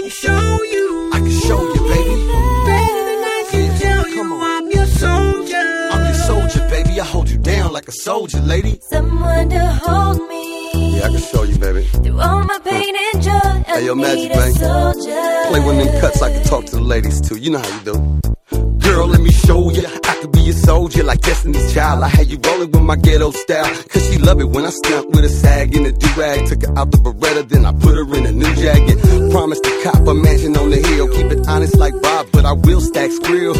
can show you. I can show you, baby. Baby, I can tell you I'm your soldier. I'm your soldier, baby. I hold you down like a soldier, lady. Someone to hold me. Yeah, I can show you, baby. Through all my pain and joy, I Hey, yo, Magic, need a soldier. Play one of them cuts I can talk to the ladies too. You know how you do. Girl, let me show ya. I could be a soldier like Destiny's Child. I had you rolling with my ghetto style. Cause she love it when I stunt with a sag in a do-rag. Took her out the Beretta, then I put her in a new jacket. Promised to cop a mansion on the hill. Keep it honest like Bob, but I will stack skrill.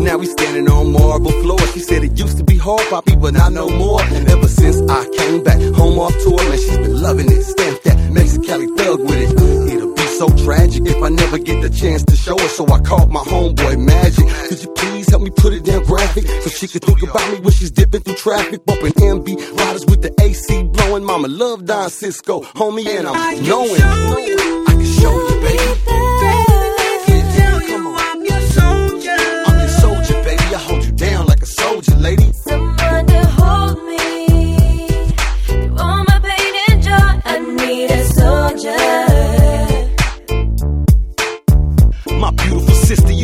Now we standing on marble floor. She said it used to be hard, Poppy, but not no more. Ever since I came back home off tour, man, she's been loving it. Stamp that Mexicali thug with it. It'll be so tragic if I never get the chance to show her. So I called my homeboy Magic. Could you please help me put it down graphic so she could think about me when she's dipping through traffic, bumping MB riders with the AC blowing. Mama love Don Cisco, homie, and I I'm can knowing. show you. I can show you, baby. I can tell you I'm soldier. I'm your soldier, baby. I hold you down like a soldier, lady. Someone to hold me. Through all my pain and joy, I need a soldier.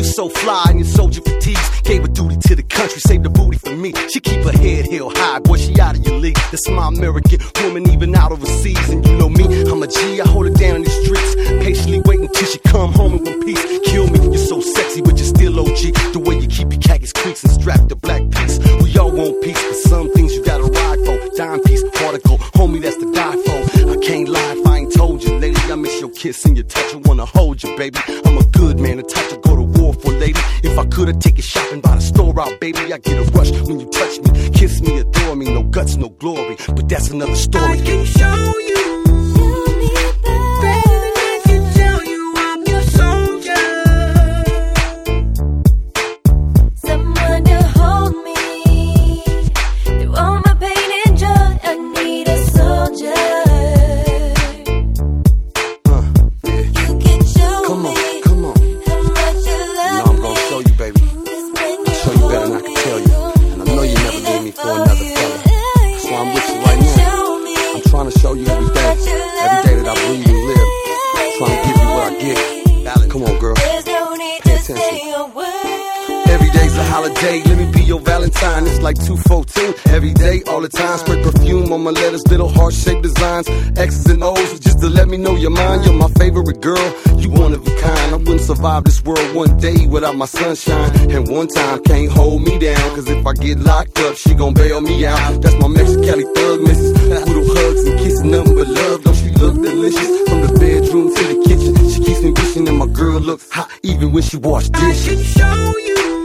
So fly in your soldier fatigues. Gave a duty to the country, saved the booty for me. She keep her head held high, boy, she out of your league. That's my American woman, even out overseas. And you know me, I'm a G, I hold her down in the streets. Patiently waiting till she come home in one piece. Kill me, you're so sexy, but you're still OG. The way you keep your khakis creeks and strap the black piece. We all want peace, but some things you gotta ride for. Dime piece, particle, homie, that's the die for. I can't lie if I ain't told you, lady. I miss your kiss and your touch, I wanna hold you, baby. I'm a good man, the type to go to lady. If I could've taken shopping by the store out, baby, I get a rush when you touch me. Kiss me, adore me, no guts, no glory. But that's another I story. can show you. Holiday, let me be your Valentine. It's like 214 every day, all the time. Spray perfume on my letters, little heart shaped designs. X's and O's, just to let me know you're mine. You're my favorite girl, you one of a kind. I wouldn't survive this world one day without my sunshine. And one time can't hold me down, cause if I get locked up, she gon' bail me out. That's my Mexicali thug missus. Little hugs and kissing, nothing but love. Don't she look delicious? From the bedroom to the kitchen, she keeps me wishing that my girl looks hot, even when she wash I dishes. can show you.